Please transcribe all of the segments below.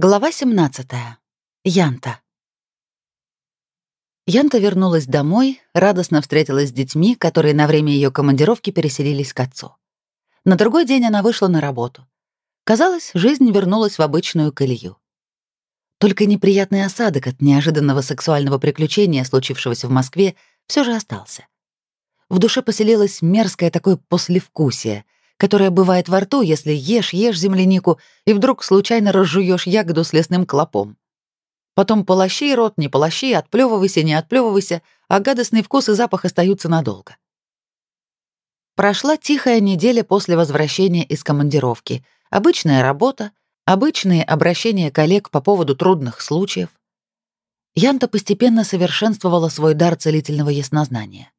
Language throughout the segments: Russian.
Глава 17. Янта. Янта вернулась домой, радостно встретилась с детьми, которые на время ее командировки переселились к отцу. На другой день она вышла на работу. Казалось, жизнь вернулась в обычную колею. Только неприятный осадок от неожиданного сексуального приключения, случившегося в Москве, все же остался. В душе поселилось мерзкое такое послевкусие — которая бывает во рту, если ешь, ешь землянику и вдруг случайно разжуешь ягоду с лесным клопом. Потом полощи рот, не полощи, отплевывайся, не отплевывайся, а гадостный вкус и запах остаются надолго. Прошла тихая неделя после возвращения из командировки. Обычная работа, обычные обращения коллег по поводу трудных случаев. Янта постепенно совершенствовала свой дар целительного яснознания.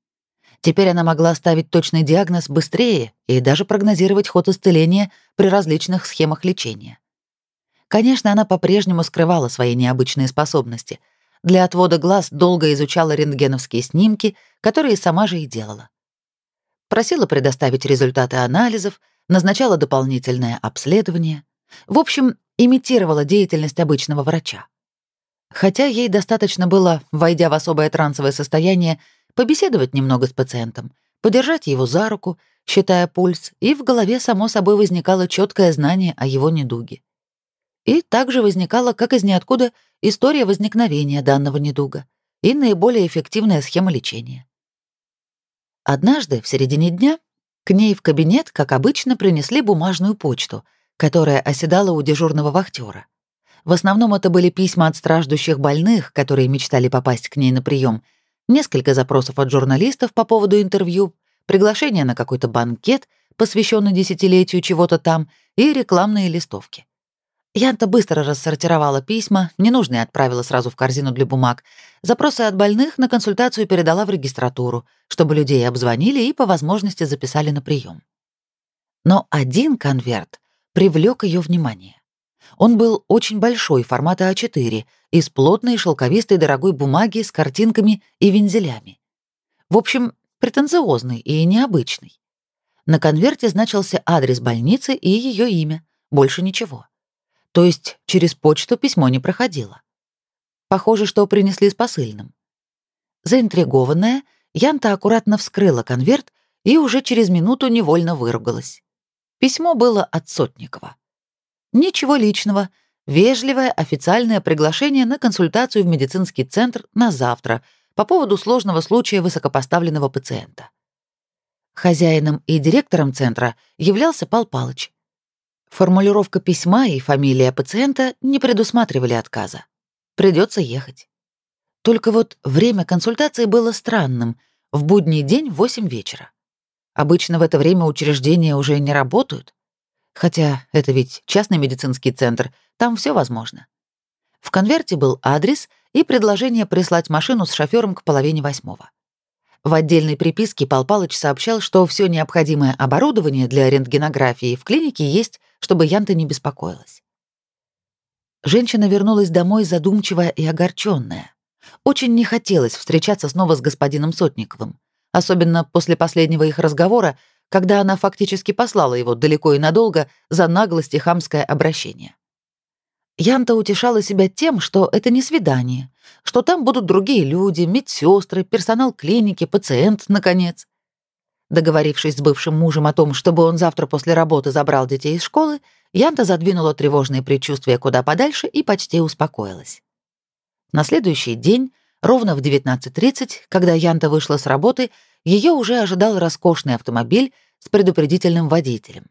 Теперь она могла ставить точный диагноз быстрее и даже прогнозировать ход исцеления при различных схемах лечения. Конечно, она по-прежнему скрывала свои необычные способности. Для отвода глаз долго изучала рентгеновские снимки, которые сама же и делала. Просила предоставить результаты анализов, назначала дополнительное обследование. В общем, имитировала деятельность обычного врача. Хотя ей достаточно было, войдя в особое трансовое состояние, побеседовать немного с пациентом, подержать его за руку, считая пульс, и в голове само собой возникало четкое знание о его недуге. И также возникала, как из ниоткуда, история возникновения данного недуга и наиболее эффективная схема лечения. Однажды, в середине дня, к ней в кабинет, как обычно, принесли бумажную почту, которая оседала у дежурного вахтера. В основном это были письма от страждущих больных, которые мечтали попасть к ней на прием, несколько запросов от журналистов по поводу интервью, приглашение на какой-то банкет, посвященный десятилетию чего-то там, и рекламные листовки. Янта быстро рассортировала письма, ненужные отправила сразу в корзину для бумаг. Запросы от больных на консультацию передала в регистратуру, чтобы людей обзвонили и по возможности записали на прием. Но один конверт привлек ее внимание. Он был очень большой, формата А4, из плотной шелковистой дорогой бумаги с картинками и вензелями. В общем, претенциозный и необычный. На конверте значился адрес больницы и ее имя, больше ничего. То есть через почту письмо не проходило. Похоже, что принесли с посыльным. Заинтригованная, Янта аккуратно вскрыла конверт и уже через минуту невольно выругалась. Письмо было от Сотникова. Ничего личного. Вежливое официальное приглашение на консультацию в медицинский центр на завтра по поводу сложного случая высокопоставленного пациента. Хозяином и директором центра являлся Пал Палыч. Формулировка письма и фамилия пациента не предусматривали отказа. Придется ехать. Только вот время консультации было странным. В будний день в 8 вечера. Обычно в это время учреждения уже не работают. Хотя это ведь частный медицинский центр, там все возможно. В конверте был адрес и предложение прислать машину с шофером к половине восьмого. В отдельной приписке Пал Палыч сообщал, что все необходимое оборудование для рентгенографии в клинике есть, чтобы Янта не беспокоилась. Женщина вернулась домой задумчивая и огорченная. Очень не хотелось встречаться снова с господином Сотниковым, особенно после последнего их разговора, когда она фактически послала его далеко и надолго за наглость и хамское обращение. Янта утешала себя тем, что это не свидание, что там будут другие люди, медсестры, персонал клиники, пациент, наконец. Договорившись с бывшим мужем о том, чтобы он завтра после работы забрал детей из школы, Янта задвинула тревожные предчувствия куда подальше и почти успокоилась. На следующий день, ровно в 19.30, когда Янта вышла с работы, ее уже ожидал роскошный автомобиль с предупредительным водителем,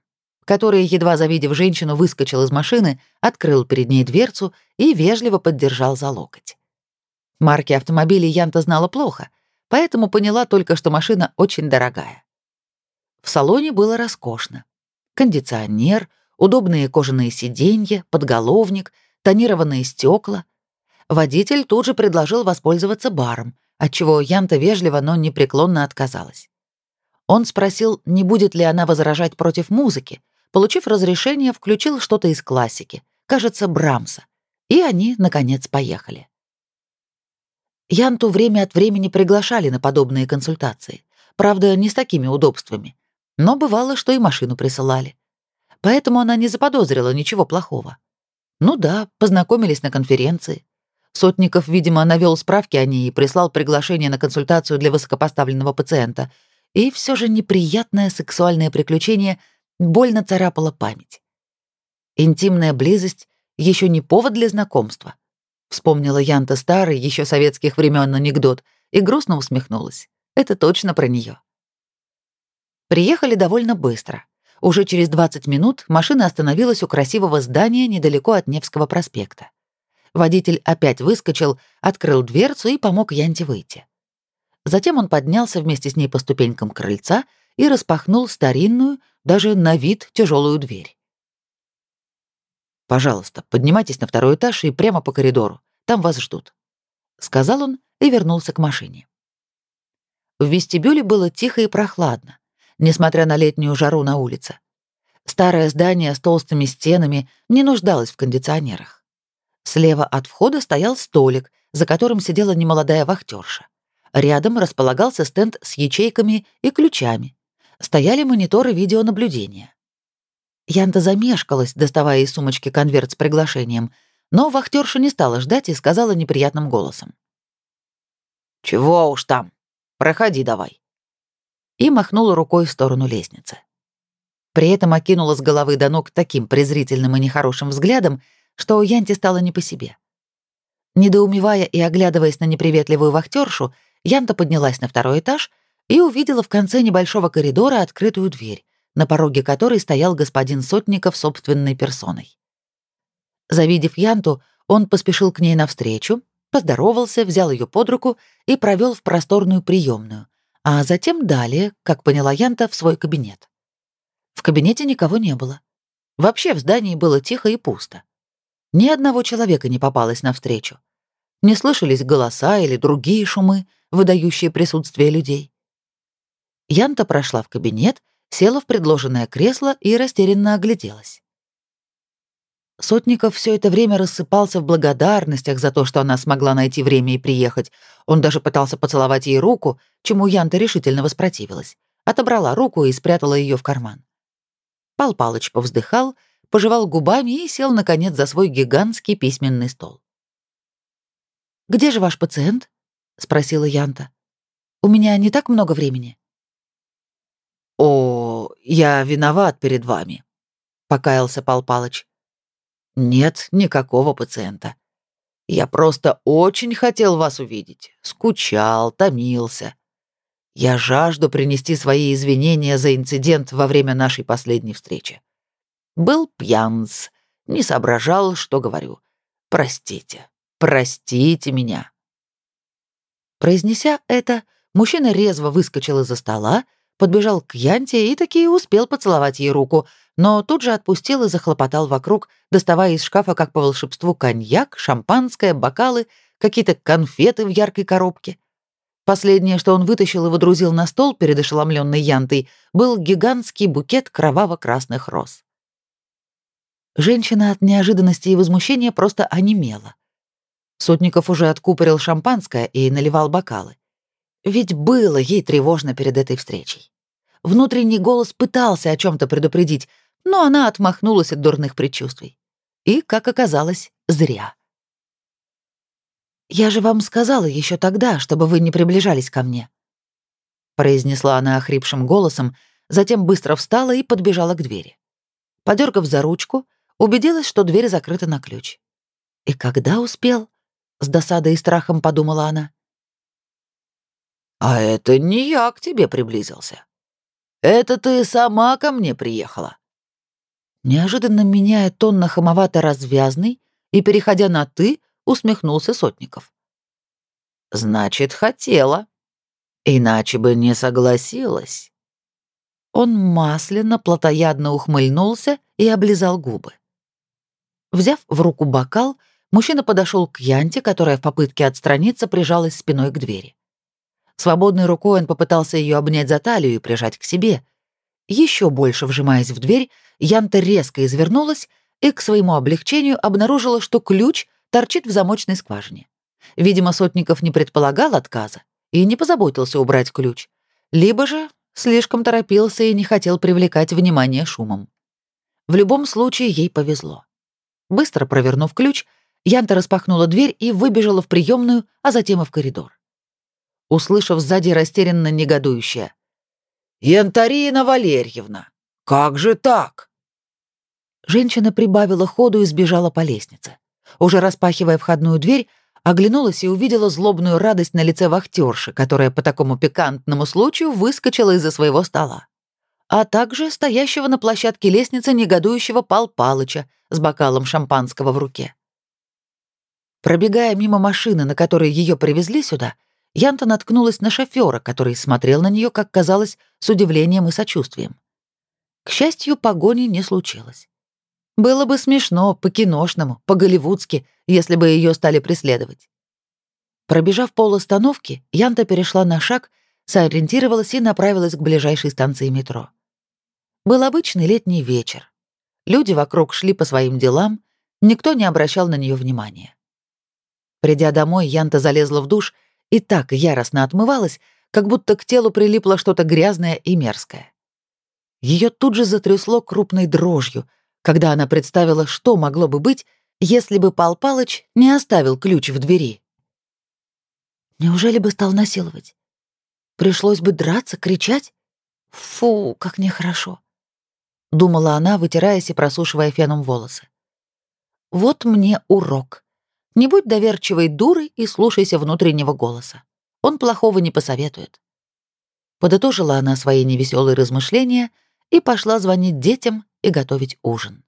который, едва завидев женщину, выскочил из машины, открыл перед ней дверцу и вежливо поддержал за локоть. Марки автомобилей Янта знала плохо, поэтому поняла только, что машина очень дорогая. В салоне было роскошно. Кондиционер, удобные кожаные сиденья, подголовник, тонированные стекла. Водитель тут же предложил воспользоваться баром — отчего Янта вежливо, но непреклонно отказалась. Он спросил, не будет ли она возражать против музыки. Получив разрешение, включил что-то из классики, кажется, Брамса, и они, наконец, поехали. Янту время от времени приглашали на подобные консультации, правда, не с такими удобствами, но бывало, что и машину присылали. Поэтому она не заподозрила ничего плохого. Ну да, познакомились на конференции. Сотников, видимо, навёл справки о ней и прислал приглашение на консультацию для высокопоставленного пациента. И все же неприятное сексуальное приключение больно царапало память. Интимная близость еще не повод для знакомства. Вспомнила Янта старый, еще советских времен анекдот, и грустно усмехнулась. Это точно про нее. Приехали довольно быстро. Уже через 20 минут машина остановилась у красивого здания недалеко от Невского проспекта. Водитель опять выскочил, открыл дверцу и помог Янте выйти. Затем он поднялся вместе с ней по ступенькам крыльца и распахнул старинную, даже на вид тяжелую дверь. «Пожалуйста, поднимайтесь на второй этаж и прямо по коридору. Там вас ждут», — сказал он и вернулся к машине. В вестибюле было тихо и прохладно, несмотря на летнюю жару на улице. Старое здание с толстыми стенами не нуждалось в кондиционерах. Слева от входа стоял столик, за которым сидела немолодая вахтерша. Рядом располагался стенд с ячейками и ключами. Стояли мониторы видеонаблюдения. Янта замешкалась, доставая из сумочки конверт с приглашением, но вахтерша не стала ждать и сказала неприятным голосом. «Чего уж там? Проходи давай». И махнула рукой в сторону лестницы. При этом окинула с головы до ног таким презрительным и нехорошим взглядом, что у Янти стало не по себе. Недоумевая и оглядываясь на неприветливую вахтершу, Янта поднялась на второй этаж и увидела в конце небольшого коридора открытую дверь, на пороге которой стоял господин Сотников собственной персоной. Завидев Янту, он поспешил к ней навстречу, поздоровался, взял ее под руку и провел в просторную приемную, а затем далее, как поняла Янта, в свой кабинет. В кабинете никого не было. Вообще в здании было тихо и пусто. Ни одного человека не попалось навстречу. Не слышались голоса или другие шумы, выдающие присутствие людей. Янта прошла в кабинет села в предложенное кресло и растерянно огляделась. Сотников все это время рассыпался в благодарностях за то, что она смогла найти время и приехать. Он даже пытался поцеловать ей руку, чему Янта решительно воспротивилась. Отобрала руку и спрятала ее в карман. Пал Палыч повздыхал, пожевал губами и сел, наконец, за свой гигантский письменный стол. «Где же ваш пациент?» — спросила Янта. «У меня не так много времени». «О, я виноват перед вами», — покаялся Пал Палыч. «Нет никакого пациента. Я просто очень хотел вас увидеть, скучал, томился. Я жажду принести свои извинения за инцидент во время нашей последней встречи. Был пьянц, не соображал, что говорю. Простите, простите меня». Произнеся это, мужчина резво выскочил из-за стола, подбежал к Янте и таки успел поцеловать ей руку, но тут же отпустил и захлопотал вокруг, доставая из шкафа, как по волшебству, коньяк, шампанское, бокалы, какие-то конфеты в яркой коробке. Последнее, что он вытащил и водрузил на стол перед ошеломленной Янтой, был гигантский букет кроваво-красных роз. Женщина от неожиданности и возмущения просто онемела. Сотников уже откупорил шампанское и наливал бокалы. Ведь было ей тревожно перед этой встречей. Внутренний голос пытался о чем то предупредить, но она отмахнулась от дурных предчувствий. И, как оказалось, зря. «Я же вам сказала еще тогда, чтобы вы не приближались ко мне», произнесла она охрипшим голосом, затем быстро встала и подбежала к двери. Подергав за ручку, убедилась, что дверь закрыта на ключ. «И когда успел?» — с досадой и страхом подумала она. «А это не я к тебе приблизился. Это ты сама ко мне приехала». Неожиданно меняя тон на хамовато-развязный и, переходя на «ты», усмехнулся Сотников. «Значит, хотела. Иначе бы не согласилась». Он масляно, плотоядно ухмыльнулся и облизал губы. Взяв в руку бокал, мужчина подошел к Янте, которая в попытке отстраниться прижалась спиной к двери. Свободной рукой он попытался ее обнять за талию и прижать к себе. Еще больше вжимаясь в дверь, Янта резко извернулась и к своему облегчению обнаружила, что ключ торчит в замочной скважине. Видимо, Сотников не предполагал отказа и не позаботился убрать ключ. Либо же слишком торопился и не хотел привлекать внимание шумом. В любом случае ей повезло. Быстро провернув ключ, Янта распахнула дверь и выбежала в приемную, а затем и в коридор. Услышав сзади растерянно негодующее. «Янтарина Валерьевна, как же так?» Женщина прибавила ходу и сбежала по лестнице. Уже распахивая входную дверь, оглянулась и увидела злобную радость на лице вахтерши, которая по такому пикантному случаю выскочила из-за своего стола. А также стоящего на площадке лестницы негодующего Пал Палыча с бокалом шампанского в руке. Пробегая мимо машины, на которой ее привезли сюда, Янта наткнулась на шофера, который смотрел на нее, как казалось, с удивлением и сочувствием. К счастью, погони не случилось. Было бы смешно, по-киношному, по-голливудски, если бы ее стали преследовать. Пробежав пол остановки, Янта перешла на шаг, сориентировалась и направилась к ближайшей станции метро. Был обычный летний вечер. Люди вокруг шли по своим делам, никто не обращал на нее внимания. Придя домой, Янта залезла в душ и так яростно отмывалась, как будто к телу прилипло что-то грязное и мерзкое. Ее тут же затрясло крупной дрожью, когда она представила, что могло бы быть, если бы Пал Палыч не оставил ключ в двери. Неужели бы стал насиловать? Пришлось бы драться, кричать? Фу, как нехорошо. Думала она, вытираясь и просушивая феном волосы. Вот мне урок. Не будь доверчивой дурой и слушайся внутреннего голоса. Он плохого не посоветует. Подытожила она свои невеселые размышления и пошла звонить детям и готовить ужин.